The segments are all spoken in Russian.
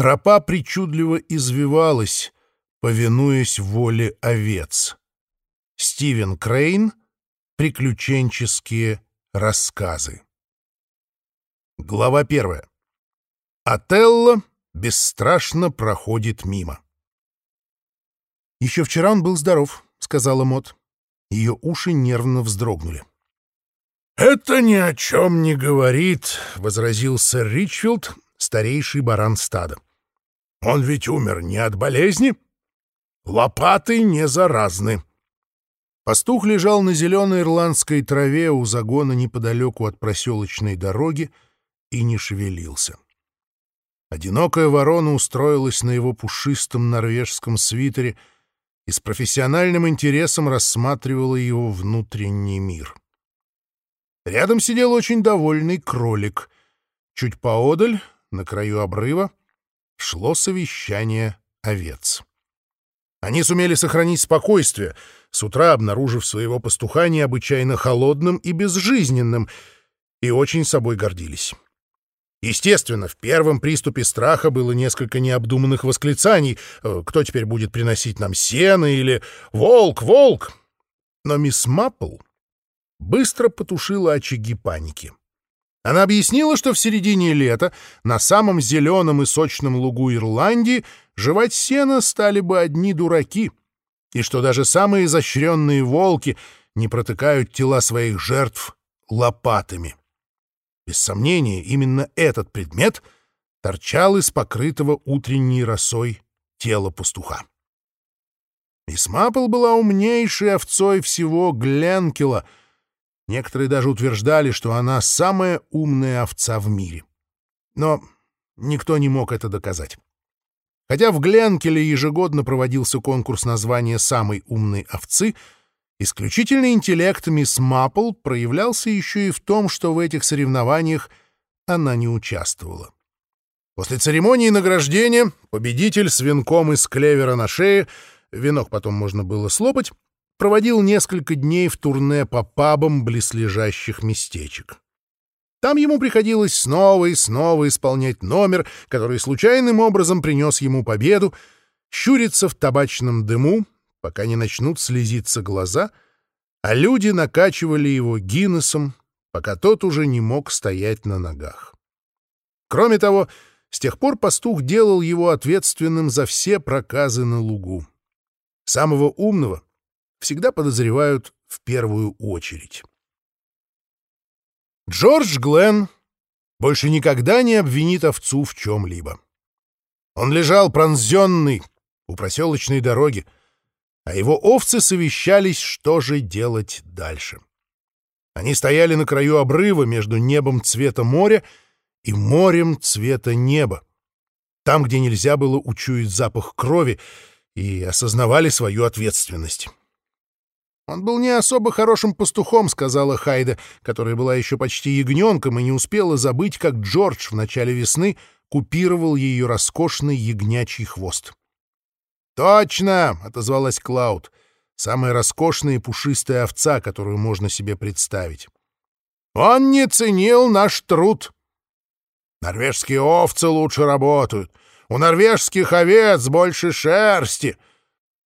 Тропа причудливо извивалась, повинуясь воле овец. Стивен Крейн «Приключенческие рассказы». Глава первая. Отелло бесстрашно проходит мимо. «Еще вчера он был здоров», — сказала Мот. Ее уши нервно вздрогнули. «Это ни о чем не говорит», — возразил сэр Ричфилд, старейший баран стада. «Он ведь умер не от болезни. Лопаты не заразны». Пастух лежал на зеленой ирландской траве у загона неподалеку от проселочной дороги и не шевелился. Одинокая ворона устроилась на его пушистом норвежском свитере и с профессиональным интересом рассматривала его внутренний мир. Рядом сидел очень довольный кролик. Чуть поодаль, на краю обрыва, шло совещание овец. Они сумели сохранить спокойствие, с утра обнаружив своего пастуха необычайно холодным и безжизненным, и очень собой гордились. Естественно, в первом приступе страха было несколько необдуманных восклицаний «Э, «Кто теперь будет приносить нам сено?» или «Волк, волк!» Но мисс Маппл быстро потушила очаги паники. Она объяснила, что в середине лета на самом зеленом и сочном лугу Ирландии жевать сено стали бы одни дураки, и что даже самые изощренные волки не протыкают тела своих жертв лопатами. Без сомнения, именно этот предмет торчал из покрытого утренней росой тела пастуха. Мисс Маппл была умнейшей овцой всего Гленкила. Некоторые даже утверждали, что она самая умная овца в мире. Но никто не мог это доказать. Хотя в Гленкеле ежегодно проводился конкурс названия «Самой умной овцы», Исключительный интеллект мисс Маппл проявлялся еще и в том, что в этих соревнованиях она не участвовала. После церемонии награждения победитель с венком из клевера на шее, венок потом можно было слопать, проводил несколько дней в турне по пабам близлежащих местечек. Там ему приходилось снова и снова исполнять номер, который случайным образом принес ему победу, щуриться в табачном дыму, пока не начнут слезиться глаза, а люди накачивали его Гиннесом, пока тот уже не мог стоять на ногах. Кроме того, с тех пор пастух делал его ответственным за все проказы на лугу. Самого умного всегда подозревают в первую очередь. Джордж Гленн больше никогда не обвинит овцу в чем-либо. Он лежал пронзенный у проселочной дороги, а его овцы совещались, что же делать дальше. Они стояли на краю обрыва между небом цвета моря и морем цвета неба, там, где нельзя было учуять запах крови, и осознавали свою ответственность. «Он был не особо хорошим пастухом», — сказала Хайда, которая была еще почти ягненком и не успела забыть, как Джордж в начале весны купировал ее роскошный ягнячий хвост. «Точно!» — отозвалась Клауд. «Самая роскошная и пушистая овца, которую можно себе представить. Он не ценил наш труд. Норвежские овцы лучше работают. У норвежских овец больше шерсти.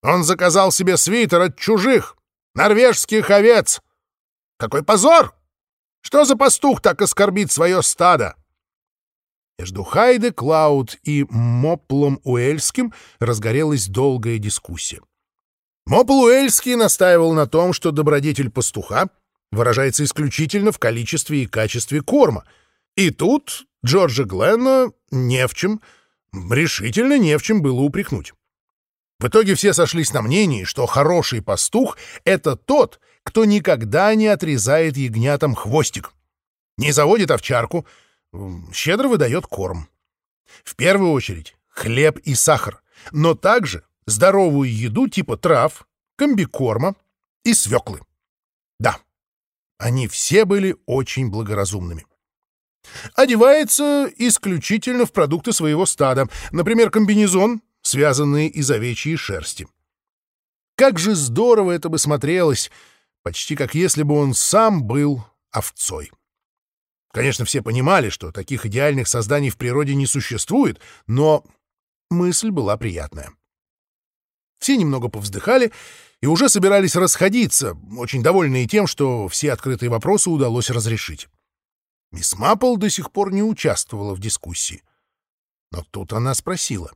Он заказал себе свитер от чужих, норвежских овец. Какой позор! Что за пастух так оскорбит свое стадо?» Между Хайде Клауд и Моплом Уэльским разгорелась долгая дискуссия. Мопл Уэльский настаивал на том, что добродетель пастуха выражается исключительно в количестве и качестве корма. И тут Джорджа Гленна не в чем, решительно не в чем было упрекнуть. В итоге все сошлись на мнении, что хороший пастух — это тот, кто никогда не отрезает ягнятам хвостик, не заводит овчарку — щедро выдает корм. В первую очередь хлеб и сахар, но также здоровую еду типа трав, комбикорма и свеклы. Да, они все были очень благоразумными. Одевается исключительно в продукты своего стада, например, комбинезон, связанный из овечьей шерсти. Как же здорово это бы смотрелось, почти как если бы он сам был овцой. Конечно, все понимали, что таких идеальных созданий в природе не существует, но Мысль была приятная. Все немного повздыхали и уже собирались расходиться, очень довольные тем, что все открытые вопросы удалось разрешить. Мисс Маппл до сих пор не участвовала в дискуссии. Но тут она спросила.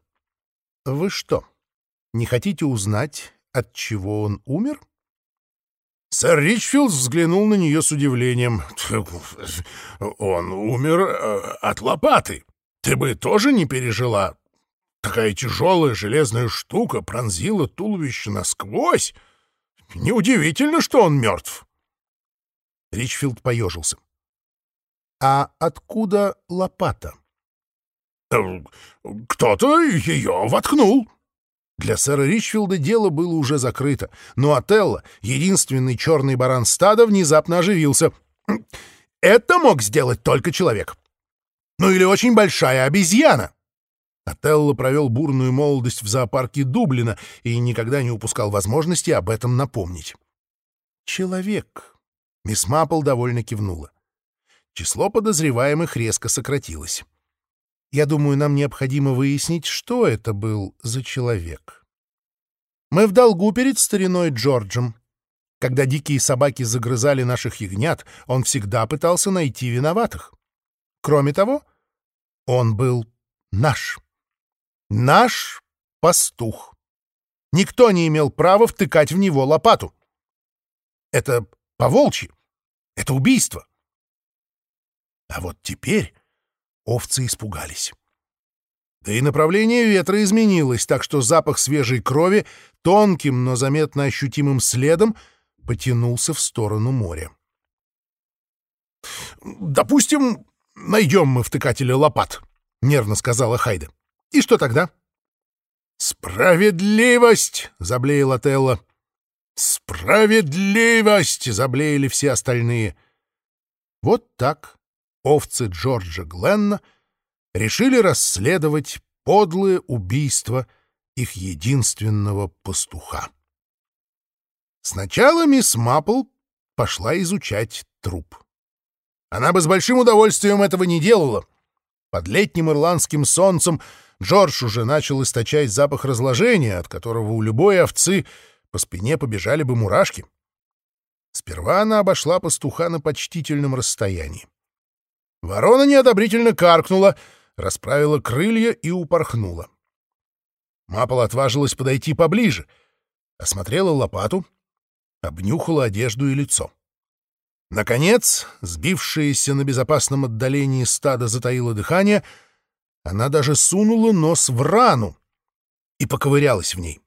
«Вы что, не хотите узнать, от чего он умер?» Сэр Ричфилд взглянул на нее с удивлением. «Он умер э, от лопаты. Ты бы тоже не пережила. Такая тяжелая железная штука пронзила туловище насквозь. Неудивительно, что он мертв». Ричфилд поежился. «А откуда лопата?» «Э, «Кто-то ее воткнул». Для сэра Ричфилда дело было уже закрыто, но Отелло, единственный черный баран стада, внезапно оживился. «Это мог сделать только человек. Ну или очень большая обезьяна». Отелло провел бурную молодость в зоопарке Дублина и никогда не упускал возможности об этом напомнить. «Человек». Мисс Маппл довольно кивнула. Число подозреваемых резко сократилось. Я думаю, нам необходимо выяснить, что это был за человек. Мы в долгу перед стариной Джорджем. Когда дикие собаки загрызали наших ягнят, он всегда пытался найти виноватых. Кроме того, он был наш. Наш пастух. Никто не имел права втыкать в него лопату. Это по-волчьи. Это убийство. А вот теперь овцы испугались. Да и направление ветра изменилось, так что запах свежей крови тонким, но заметно ощутимым следом потянулся в сторону моря. «Допустим, найдем мы втыкателя лопат», — нервно сказала Хайда. «И что тогда?» «Справедливость!» — заблеял Отелло. «Справедливость!» — заблеяли все остальные. Вот так овцы Джорджа Гленна решили расследовать подлое убийство их единственного пастуха. Сначала мисс Маппл пошла изучать труп. Она бы с большим удовольствием этого не делала. Под летним ирландским солнцем Джордж уже начал источать запах разложения, от которого у любой овцы по спине побежали бы мурашки. Сперва она обошла пастуха на почтительном расстоянии. Ворона неодобрительно каркнула, расправила крылья и упорхнула. Маппл отважилась подойти поближе, осмотрела лопату, обнюхала одежду и лицо. Наконец, сбившаяся на безопасном отдалении стада затаила дыхание, она даже сунула нос в рану и поковырялась в ней.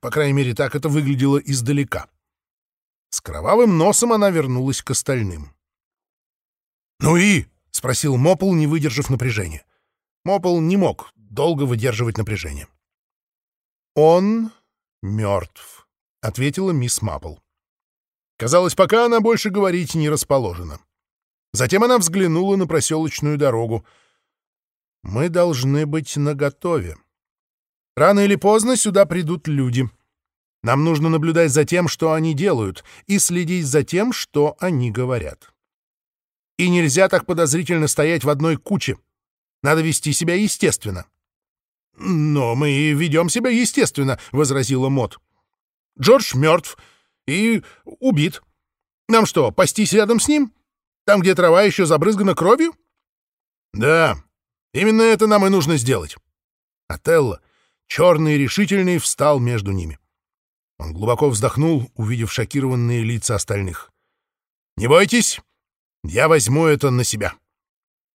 По крайней мере, так это выглядело издалека. С кровавым носом она вернулась к остальным. «Ну и?» — спросил Мопл, не выдержав напряжения. Мопл не мог долго выдерживать напряжение. «Он мертв», — ответила мисс Маппл. Казалось, пока она больше говорить не расположена. Затем она взглянула на проселочную дорогу. «Мы должны быть наготове. Рано или поздно сюда придут люди. Нам нужно наблюдать за тем, что они делают, и следить за тем, что они говорят». И нельзя так подозрительно стоять в одной куче. Надо вести себя естественно. «Но мы ведем себя естественно», — возразила Мот. «Джордж мертв и убит. Нам что, пастись рядом с ним? Там, где трава еще забрызгана кровью?» «Да, именно это нам и нужно сделать». Отелло, черный и решительный, встал между ними. Он глубоко вздохнул, увидев шокированные лица остальных. «Не бойтесь, я возьму это на себя.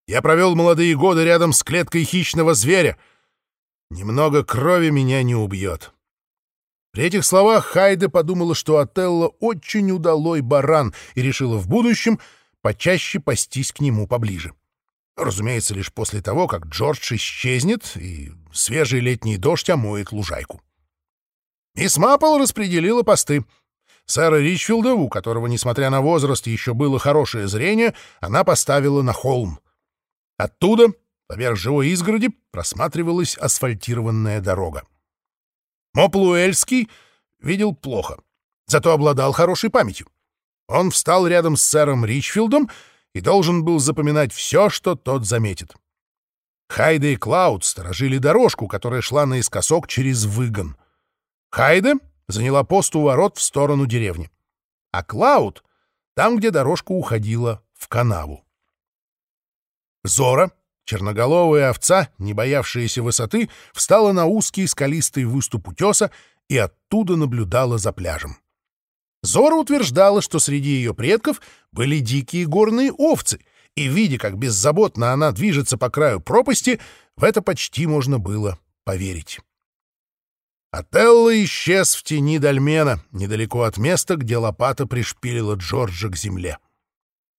Я провел молодые годы рядом с клеткой хищного зверя. Немного крови меня не убьет. При этих словах Хайде подумала, что Отелло очень удалой баран и решила в будущем почаще пастись к нему поближе. Разумеется, лишь после того, как Джордж исчезнет и свежий летний дождь омоет лужайку. Мисс Маппл распределила посты — Сэра Ричфилда, у которого, несмотря на возраст, еще было хорошее зрение, она поставила на холм. Оттуда, поверх живой изгороди, просматривалась асфальтированная дорога. Моплуэльский видел плохо, зато обладал хорошей памятью. Он встал рядом с сэром Ричфилдом и должен был запоминать все, что тот заметит. Хайда и Клауд сторожили дорожку, которая шла наискосок через выгон. Хайда заняла пост у ворот в сторону деревни, а Клауд — там, где дорожка уходила в канаву. Зора, черноголовая овца, не боявшаяся высоты, встала на узкий скалистый выступ утеса и оттуда наблюдала за пляжем. Зора утверждала, что среди ее предков были дикие горные овцы, и, видя, как беззаботно она движется по краю пропасти, в это почти можно было поверить. Отелло исчез в тени Дальмена, недалеко от места, где лопата пришпилила Джорджа к земле.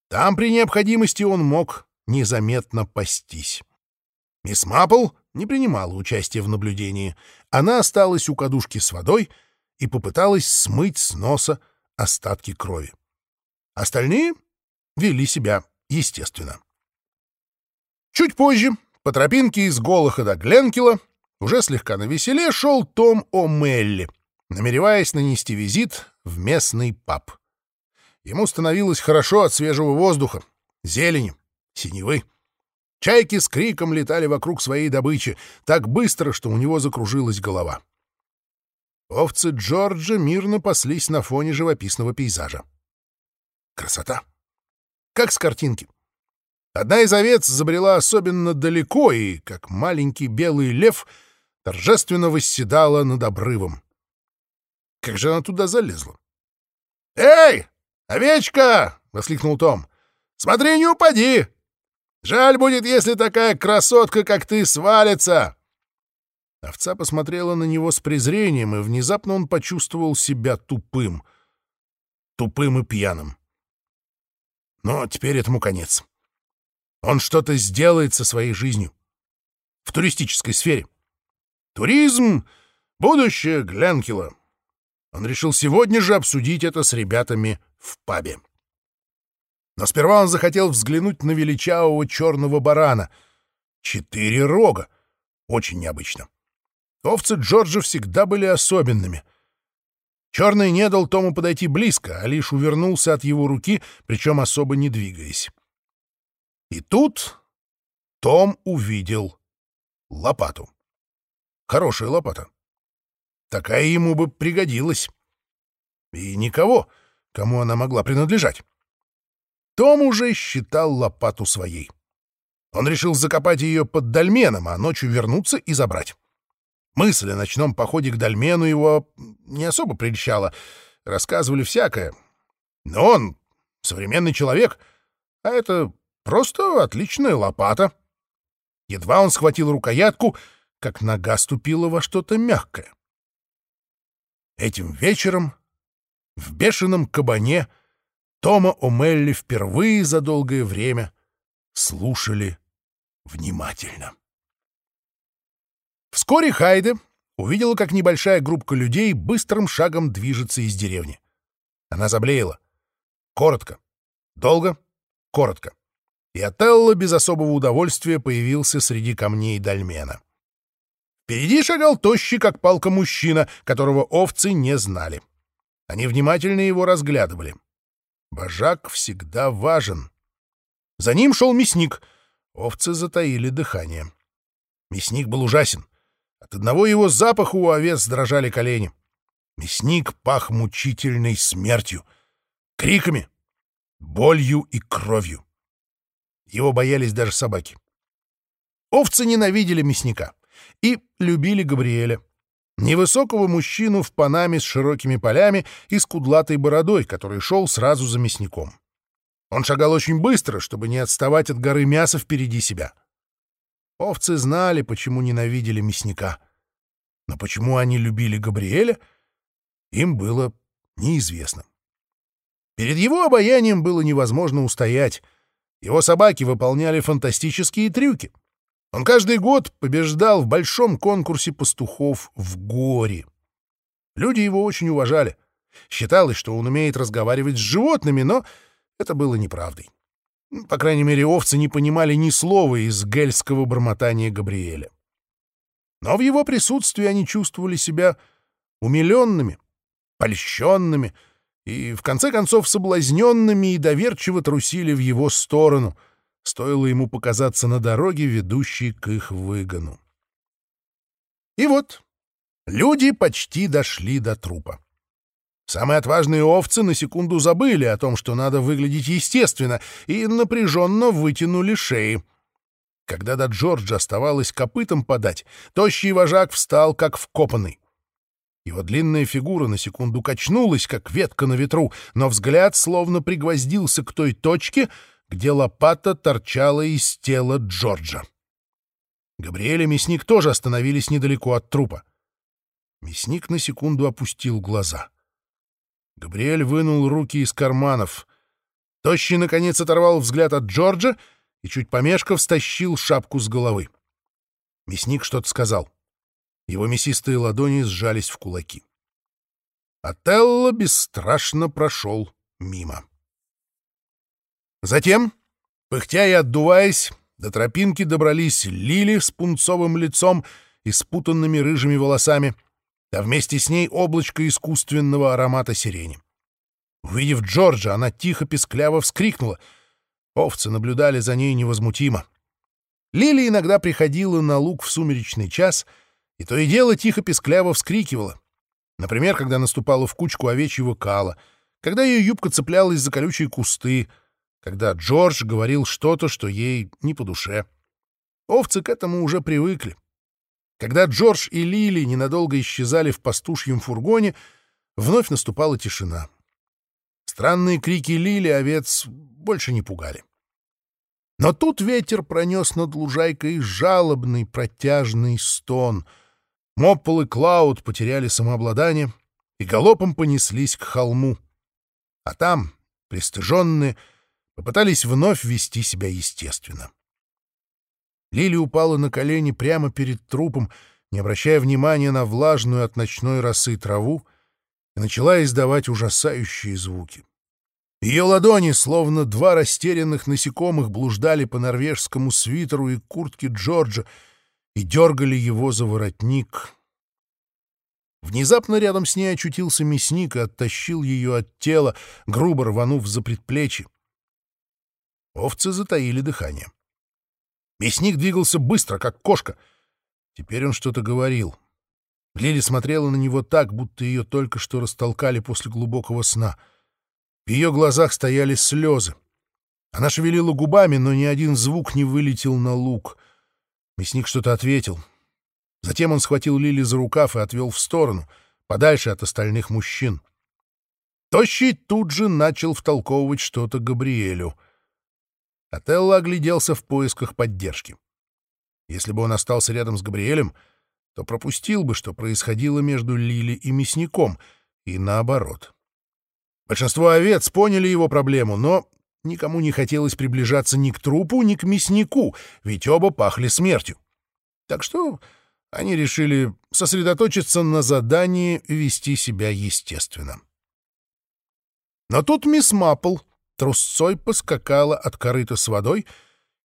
Там при необходимости он мог незаметно пастись. Мисс Маппл не принимала участия в наблюдении. Она осталась у кадушки с водой и попыталась смыть с носа остатки крови. Остальные вели себя естественно. Чуть позже, по тропинке из Голоха до Гленкила, уже слегка навеселе шел Том О'Мелли, намереваясь нанести визит в местный паб. Ему становилось хорошо от свежего воздуха, зелени, синевы. Чайки с криком летали вокруг своей добычи так быстро, что у него закружилась голова. Овцы Джорджа мирно паслись на фоне живописного пейзажа. Красота! Как с картинки. Одна из овец забрела особенно далеко и, как маленький белый лев, торжественно восседала над обрывом. Как же она туда залезла? «Эй, овечка!» — воскликнул Том. «Смотри, не упади! Жаль будет, если такая красотка, как ты, свалится!» Овца посмотрела на него с презрением, и внезапно он почувствовал себя тупым. Тупым и пьяным. Но теперь этому конец. Он что-то сделает со своей жизнью. В туристической сфере. Туризм — будущее Гленкила. Он решил сегодня же обсудить это с ребятами в пабе. Но сперва он захотел взглянуть на величавого черного барана. Четыре рога. Очень необычно. Овцы Джорджа всегда были особенными. Черный не дал Тому подойти близко, а лишь увернулся от его руки, причем особо не двигаясь. И тут Том увидел лопату. Хорошая лопата. Такая ему бы пригодилась. И никого, кому она могла принадлежать. Том уже считал лопату своей. Он решил закопать ее под дольменом, а ночью вернуться и забрать. Мысль о ночном походе к Дальмену его не особо прельщала. Рассказывали всякое. Но он современный человек, а это просто отличная лопата. Едва он схватил рукоятку, как нога ступила во что-то мягкое. Этим вечером в бешеном кабане Тома О'Мелли впервые за долгое время слушали внимательно. Вскоре Хайде увидела, как небольшая группа людей быстрым шагом движется из деревни. Она заблеяла. Коротко. Долго. Коротко. И Отелло без особого удовольствия появился среди камней Дальмена. Впереди шагал тощий, как палка мужчина, которого овцы не знали. Они внимательно его разглядывали. Божак всегда важен. За ним шел мясник. Овцы затаили дыхание. Мясник был ужасен. От одного его запаха у овец дрожали колени. Мясник пах мучительной смертью, криками, болью и кровью. Его боялись даже собаки. Овцы ненавидели мясника и любили Габриэля. Невысокого мужчину в панаме с широкими полями и с кудлатой бородой, который шел сразу за мясником. Он шагал очень быстро, чтобы не отставать от горы мяса впереди себя. Овцы знали, почему ненавидели мясника. Но почему они любили Габриэля, им было неизвестно. Перед его обаянием было невозможно устоять. Его собаки выполняли фантастические трюки. Он каждый год побеждал в большом конкурсе пастухов в горе. Люди его очень уважали. Считалось, что он умеет разговаривать с животными, но это было неправдой. По крайней мере, овцы не понимали ни слова из гельского бормотания Габриэля. Но в его присутствии они чувствовали себя умиленными, польщенными и, в конце концов, соблазненными и доверчиво трусили в его сторону, стоило ему показаться на дороге, ведущей к их выгону. И вот люди почти дошли до трупа. Самые отважные овцы на секунду забыли о том, что надо выглядеть естественно, и напряженно вытянули шеи. Когда до Джорджа оставалось копытом подать, тощий вожак встал, как вкопанный. Его длинная фигура на секунду качнулась, как ветка на ветру, но взгляд словно пригвоздился к той точке, где лопата торчала из тела Джорджа. Габриэль и мясник тоже остановились недалеко от трупа. Мясник на секунду опустил глаза — Габриэль вынул руки из карманов. Тощий, наконец, оторвал взгляд от Джорджа и, чуть помешков, стащил шапку с головы. Мясник что-то сказал. Его мясистые ладони сжались в кулаки. Отелло бесстрашно прошел мимо. Затем, пыхтя и отдуваясь, до тропинки добрались Лили с пунцовым лицом и спутанными рыжими волосами — а вместе с ней облачко искусственного аромата сирени. Увидев Джорджа, она тихо-пескляво вскрикнула. Овцы наблюдали за ней невозмутимо. Лили иногда приходила на луг в сумеречный час, и то и дело тихо-пескляво вскрикивала. Например, когда наступала в кучку овечьего кала, когда ее юбка цеплялась за колючие кусты, когда Джордж говорил что-то, что ей не по душе. Овцы к этому уже привыкли. Когда Джордж и Лили ненадолго исчезали в пастушьем фургоне, вновь наступала тишина. Странные крики Лили овец больше не пугали. Но тут ветер пронес над лужайкой жалобный протяжный стон. Моппол и Клауд потеряли самообладание и галопом понеслись к холму. А там, пристыженные, попытались вновь вести себя естественно. Лили упала на колени прямо перед трупом, не обращая внимания на влажную от ночной росы траву, и начала издавать ужасающие звуки. Ее ладони, словно два растерянных насекомых, блуждали по норвежскому свитеру и куртке Джорджа и дергали его за воротник. Внезапно рядом с ней очутился мясник и оттащил ее от тела, грубо рванув за предплечье. Овцы затаили дыхание. Мясник двигался быстро, как кошка. Теперь он что-то говорил. Лили смотрела на него так, будто ее только что растолкали после глубокого сна. В ее глазах стояли слезы. Она шевелила губами, но ни один звук не вылетел на луг. Мясник что-то ответил. Затем он схватил Лили за рукав и отвел в сторону, подальше от остальных мужчин. Тощий тут же начал втолковывать что-то Габриэлю — Отелло огляделся в поисках поддержки. Если бы он остался рядом с Габриэлем, то пропустил бы, что происходило между Лили и мясником, и наоборот. Большинство овец поняли его проблему, но никому не хотелось приближаться ни к трупу, ни к мяснику, ведь оба пахли смертью. Так что они решили сосредоточиться на задании вести себя естественно. Но тут мисс Маппл трусцой поскакала от корыта с водой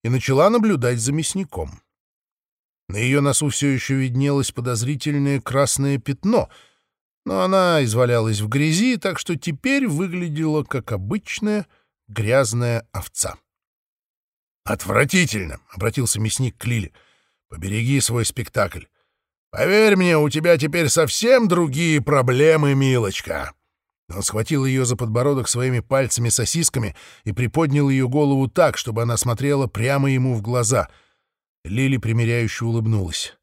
и начала наблюдать за мясником. На ее носу все еще виднелось подозрительное красное пятно, но она извалялась в грязи, так что теперь выглядела как обычная грязная овца. «Отвратительно!» — обратился мясник к Лиле. «Побереги свой спектакль. Поверь мне, у тебя теперь совсем другие проблемы, милочка!» Он схватил ее за подбородок своими пальцами-сосисками и приподнял ее голову так, чтобы она смотрела прямо ему в глаза. Лили примиряюще улыбнулась.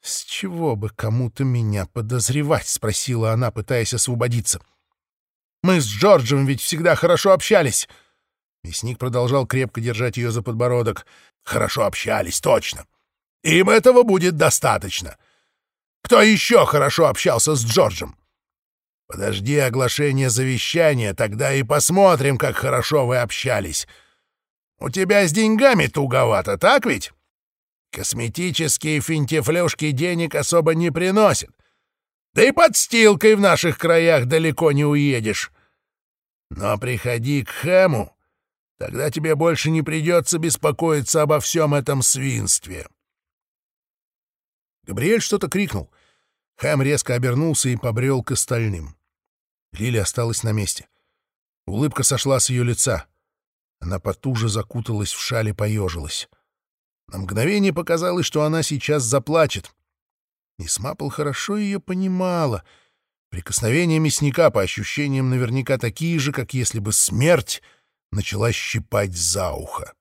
«С чего бы кому-то меня подозревать?» — спросила она, пытаясь освободиться. «Мы с Джорджем ведь всегда хорошо общались!» Мясник продолжал крепко держать ее за подбородок. «Хорошо общались, точно! Им этого будет достаточно! Кто еще хорошо общался с Джорджем? Подожди оглашения завещания, тогда и посмотрим, как хорошо вы общались. У тебя с деньгами туговато, так ведь? Косметические финтифлюшки денег особо не приносят. Да и подстилкой в наших краях далеко не уедешь. Но приходи к Хэму, тогда тебе больше не придется беспокоиться обо всем этом свинстве. Габриэль что-то крикнул. Хэм резко обернулся и побрел к остальным. Лили осталась на месте. Улыбка сошла с ее лица. Она потуже закуталась в шале, поежилась. На мгновение показалось, что она сейчас заплачет. Мисс Маппл хорошо ее понимала. Прикосновения мясника, по ощущениям, наверняка такие же, как если бы смерть начала щипать за ухо.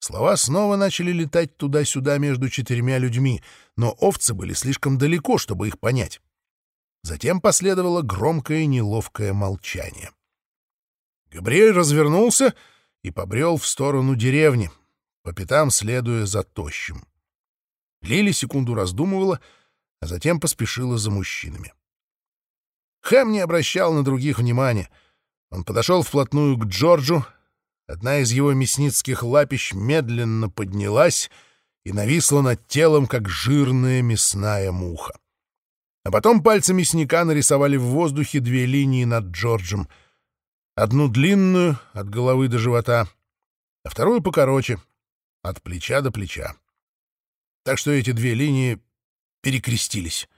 Слова снова начали летать туда-сюда между четырьмя людьми, но овцы были слишком далеко, чтобы их понять. Затем последовало громкое неловкое молчание. Габриэль развернулся и побрел в сторону деревни, по пятам следуя за тощим. Лили секунду раздумывала, а затем поспешила за мужчинами. Хэм не обращал на других внимания. Он подошел вплотную к Джорджу. Одна из его мясницких лапищ медленно поднялась и нависла над телом, как жирная мясная муха. А потом пальцы мясника нарисовали в воздухе две линии над Джорджем. Одну длинную, от головы до живота, а вторую покороче, от плеча до плеча. Так что эти две линии перекрестились.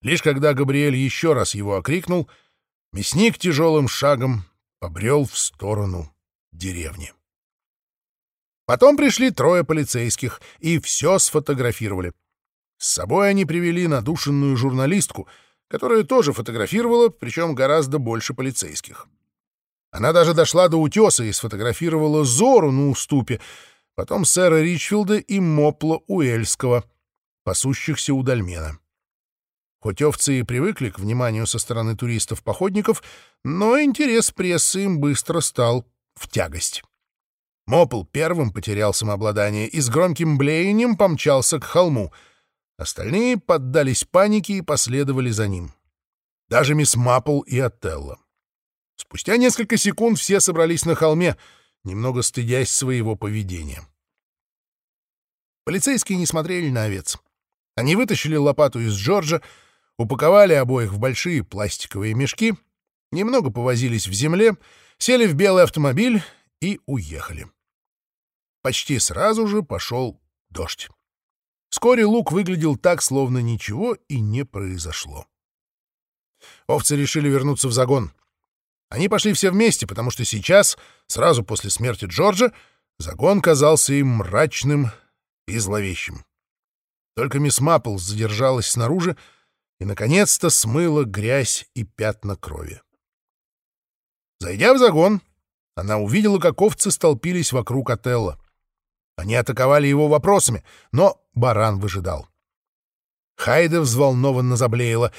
Лишь когда Габриэль еще раз его окрикнул, мясник тяжелым шагом побрел в сторону деревни. Потом пришли трое полицейских и все сфотографировали. С собой они привели надушенную журналистку, которая тоже фотографировала, причем гораздо больше полицейских. Она даже дошла до утеса и сфотографировала Зору на уступе, потом сэра Ричфилда и Мопла Уэльского, пасущихся у Дальмена. Хоть овцы и привыкли к вниманию со стороны туристов-походников, но интерес прессы им быстро стал в тягость. Мопл первым потерял самообладание и с громким блеянием помчался к холму — Остальные поддались панике и последовали за ним. Даже мисс Маппл и Отелло. Спустя несколько секунд все собрались на холме, немного стыдясь своего поведения. Полицейские не смотрели на овец. Они вытащили лопату из Джорджа, упаковали обоих в большие пластиковые мешки, немного повозились в земле, сели в белый автомобиль и уехали. Почти сразу же пошел дождь. Вскоре лук выглядел так, словно ничего и не произошло. Овцы решили вернуться в загон. Они пошли все вместе, потому что сейчас, сразу после смерти Джорджа, загон казался им мрачным и зловещим. Только мисс Маппл задержалась снаружи и, наконец-то, смыла грязь и пятна крови. Зайдя в загон, она увидела, как овцы столпились вокруг Отелла. Они атаковали его вопросами, но баран выжидал. Хайда взволнованно заблеяла.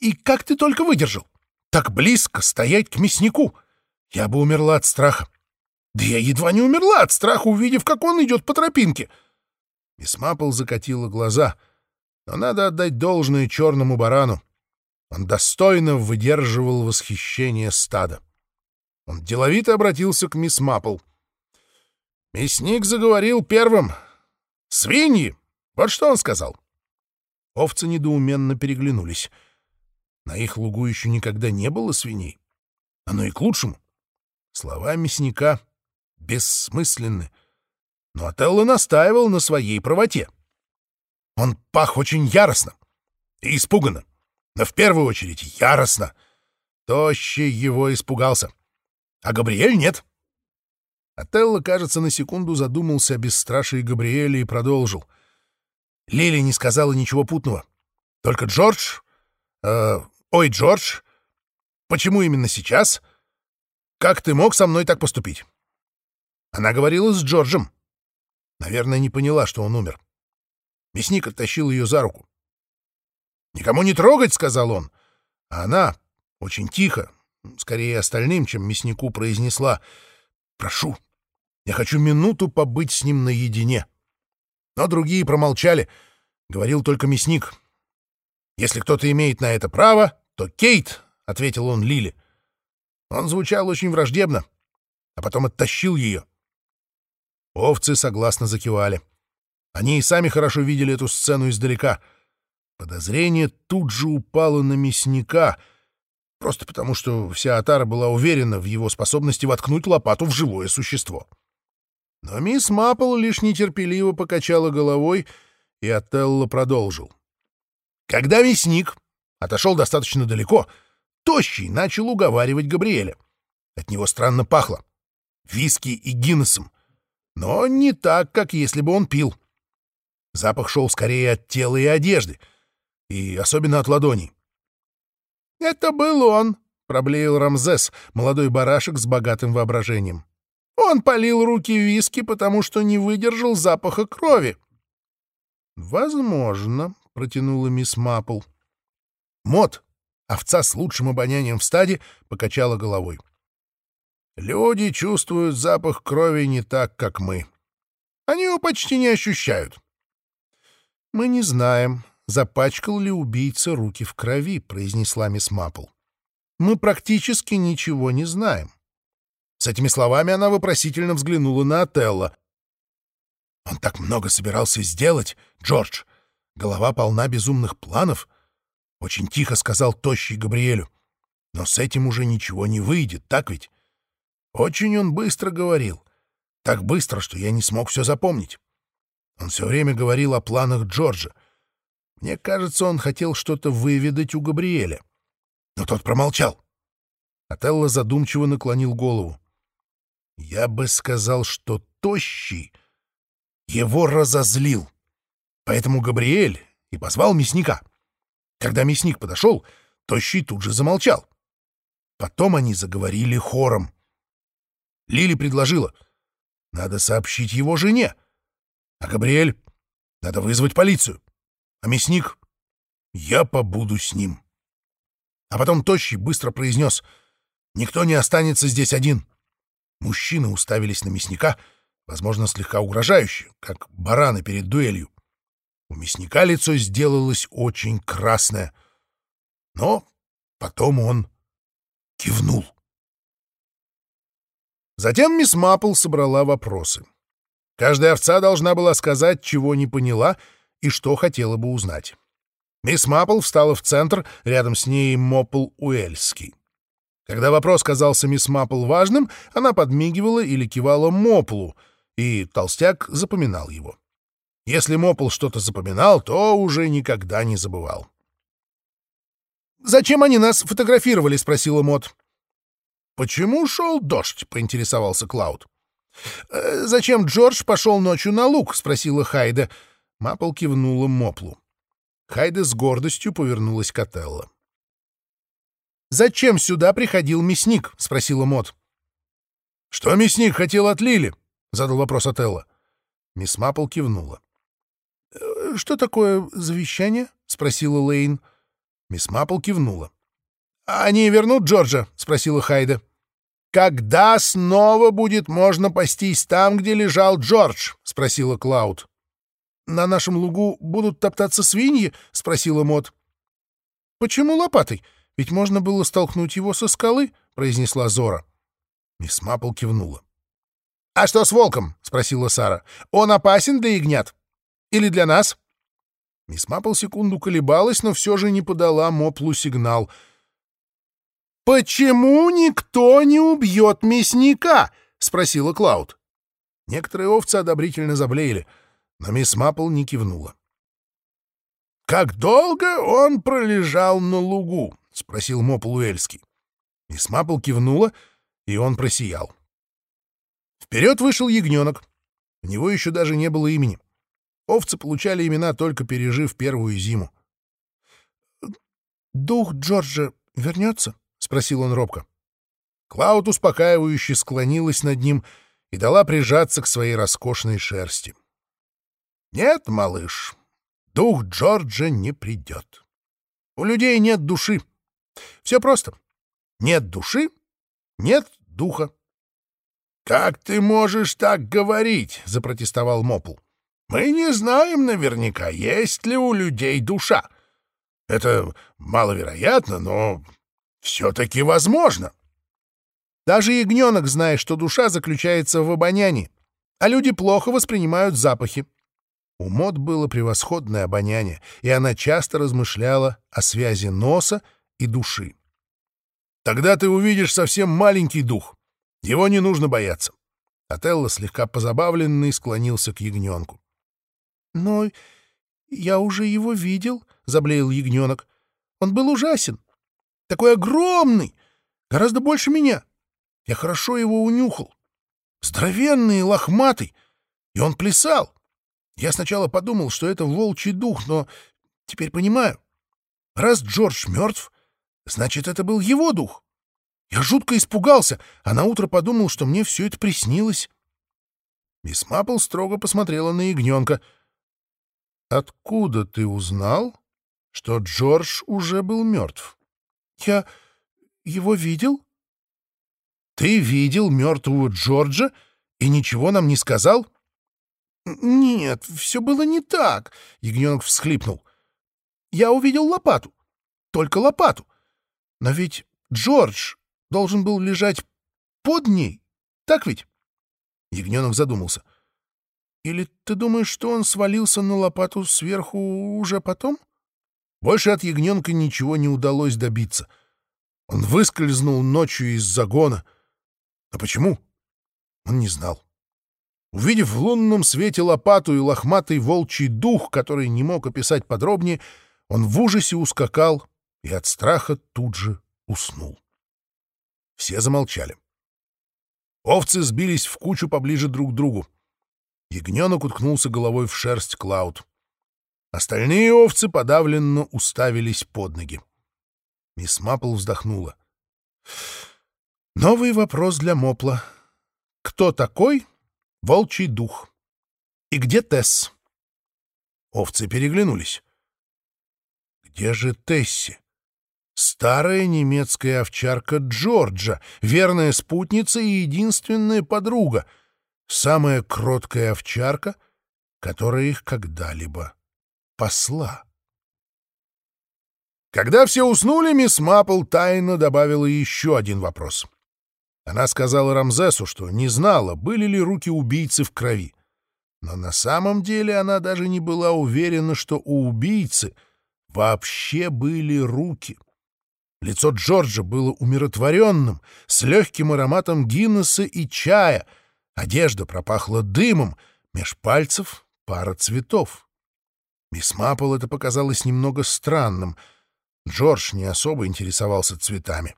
«И как ты только выдержал? Так близко стоять к мяснику! Я бы умерла от страха. Да я едва не умерла от страха, увидев, как он идет по тропинке!» Мисс Маппл закатила глаза. Но надо отдать должное черному барану. Он достойно выдерживал восхищение стада. Он деловито обратился к мисс Маппл. Мясник заговорил первым. «Свиньи!» Вот что он сказал. Овцы недоуменно переглянулись. На их лугу еще никогда не было свиней. Оно и к лучшему. Слова мясника бессмысленны. Но Отелло настаивал на своей правоте. Он пах очень яростно и испуганно. Но в первую очередь яростно. Тощий его испугался. А Габриэль нет. Отелло, кажется, на секунду задумался о бесстрашии Габриэля и продолжил. Лили не сказала ничего путного. Только Джордж... Э, ой, Джордж, почему именно сейчас? Как ты мог со мной так поступить? Она говорила с Джорджем. Наверное, не поняла, что он умер. Мясник оттащил ее за руку. «Никому не трогать», — сказал он. А она очень тихо, скорее остальным, чем мяснику, произнесла — Прошу, я хочу минуту побыть с ним наедине. Но другие промолчали. Говорил только мясник. Если кто-то имеет на это право, то Кейт, — ответил он Лили. Он звучал очень враждебно, а потом оттащил ее. Овцы согласно закивали. Они и сами хорошо видели эту сцену издалека. Подозрение тут же упало на мясника — просто потому что вся Атара была уверена в его способности воткнуть лопату в живое существо. Но мисс Маппл лишь нетерпеливо покачала головой, и Отелло продолжил. Когда мясник отошел достаточно далеко, Тощий начал уговаривать Габриэля. От него странно пахло. виски и Гиннесом, но не так, как если бы он пил. Запах шел скорее от тела и одежды, и особенно от ладоней. «Это был он», — проблеял Рамзес, молодой барашек с богатым воображением. «Он полил руки виски, потому что не выдержал запаха крови». «Возможно», — протянула мисс Маппл. Мот, овца с лучшим обонянием в стаде, покачала головой. «Люди чувствуют запах крови не так, как мы. Они его почти не ощущают». «Мы не знаем, запачкал ли убийца руки в крови», — произнесла мисс Маппл. «Мы практически ничего не знаем». С этими словами она вопросительно взглянула на Отелло. «Он так много собирался сделать, Джордж. Голова полна безумных планов. Очень тихо сказал тощий Габриэлю. Но с этим уже ничего не выйдет, так ведь? Очень он быстро говорил. Так быстро, что я не смог все запомнить. Он все время говорил о планах Джорджа. Мне кажется, он хотел что-то выведать у Габриэля. Но тот промолчал. Отелло задумчиво наклонил голову. Я бы сказал, что Тощий его разозлил. Поэтому Габриэль и позвал мясника. Когда мясник подошел, Тощий тут же замолчал. Потом они заговорили хором. Лили предложила. Надо сообщить его жене. А Габриэль? Надо вызвать полицию. А мясник? Я побуду с ним. А потом Тощий быстро произнес. Никто не останется здесь один. Мужчины уставились на мясника, возможно, слегка угрожающе, как бараны перед дуэлью. У мясника лицо сделалось очень красное. Но потом он кивнул. Затем мисс Маппл собрала вопросы. Каждая овца должна была сказать, чего не поняла и что хотела бы узнать. Мисс Маппл встала в центр, рядом с ней Моппл Уэльский. Когда вопрос казался мисс Маппл важным, она подмигивала или кивала Моплу, и толстяк запоминал его. Если Мопл что-то запоминал, то уже никогда не забывал. «Зачем они нас фотографировали?» — спросила Мот. «Почему шел дождь?» — поинтересовался Клауд. «Э, «Зачем Джордж пошел ночью на луг?» — спросила Хайда. Мапл кивнула Моплу. Хайда с гордостью повернулась к Отелло. «Зачем сюда приходил мясник?» — спросила Мот. «Что мясник хотел от Лили?» — задал вопрос Отелло. Мисс Мапл кивнула. Э, «Что такое завещание?» — спросила Лейн. Мисс Маппл кивнула. «Они вернут Джорджа?» — спросила Хайда. «Когда снова будет можно пастись там, где лежал Джордж?» — спросила Клауд. «На нашем лугу будут топтаться свиньи?» — спросила Мот. «Почему лопатой? Ведь можно было столкнуть его со скалы», — произнесла Зора. Мисс Маппл кивнула. «А что с волком?» — спросила Сара. «Он опасен для ягнят?» Или для нас?» Мисс Маппл секунду колебалась, но все же не подала Моплу сигнал. «Почему никто не убьет мясника?» — спросила Клауд. Некоторые овцы одобрительно заблеяли, но мисс Маппл не кивнула. «Как долго он пролежал на лугу?» — спросил Мопл Уэльский. Мисс Маппл кивнула, и он просиял. Вперед вышел ягненок. У него еще даже не было имени. Овцы получали имена, только пережив первую зиму. «Дух Джорджа вернется?» — спросил он робко. Клауд успокаивающе склонилась над ним и дала прижаться к своей роскошной шерсти. «Нет, малыш, дух Джорджа не придет. У людей нет души. Все просто. Нет души — нет духа». «Как ты можешь так говорить?» — запротестовал Мопл. Мы не знаем наверняка, есть ли у людей душа. Это маловероятно, но все-таки возможно. Даже ягненок знает, что душа заключается в обонянии, а люди плохо воспринимают запахи. У Мод было превосходное обоняние, и она часто размышляла о связи носа и души. Тогда ты увидишь совсем маленький дух. Его не нужно бояться. Отелло, слегка позабавленный, склонился к ягненку. «Но я уже его видел», — заблеял ягненок. «Он был ужасен. Такой огромный, гораздо больше меня. Я хорошо его унюхал. Здоровенный и лохматый. И он плясал. Я сначала подумал, что это волчий дух, но теперь понимаю. Раз Джордж мертв, значит, это был его дух. Я жутко испугался, а на утро подумал, что мне все это приснилось. Мисс Маппл строго посмотрела на ягненка. «Откуда ты узнал, что Джордж уже был мертв?» «Я его видел?» «Ты видел мертвого Джорджа и ничего нам не сказал?» «Нет, все было не так», — ягненок всхлипнул. «Я увидел лопату. Только лопату. Но ведь Джордж должен был лежать под ней, так ведь?» Ягненок задумался. «Или ты думаешь, что он свалился на лопату сверху уже потом?» Больше от ягненка ничего не удалось добиться. Он выскользнул ночью из загона. А почему? Он не знал. Увидев в лунном свете лопату и лохматый волчий дух, который не мог описать подробнее, он в ужасе ускакал и от страха тут же уснул. Все замолчали. Овцы сбились в кучу поближе друг к другу. Ягненок уткнулся головой в шерсть Клауд. Остальные овцы подавленно уставились под ноги. Мисс Маппл вздохнула. Новый вопрос для Мопла. Кто такой волчий дух? И где Тесс? Овцы переглянулись. Где же Тесси? Старая немецкая овчарка Джорджа, верная спутница и единственная подруга, самая кроткая овчарка, которая их когда-либо посла. Когда все уснули, мисс Маппл тайно добавила еще один вопрос. Она сказала Рамзесу, что не знала, были ли руки убийцы в крови. Но на самом деле она даже не была уверена, что у убийцы вообще были руки. Лицо Джорджа было умиротворенным, с легким ароматом Гиннесса и чая. Одежда пропахла дымом, меж пальцев пара цветов. Мисс Маппл это показалось немного странным. Джордж не особо интересовался цветами.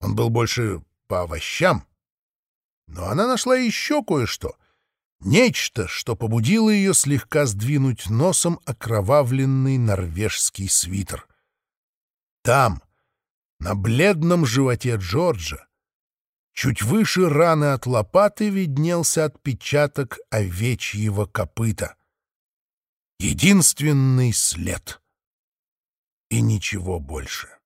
Он был больше по овощам. Но она нашла еще кое-что. Нечто, что побудило ее слегка сдвинуть носом окровавленный норвежский свитер. Там, на бледном животе Джорджа чуть выше раны от лопаты виднелся отпечаток овечьего копыта. Единственный след. И ничего больше.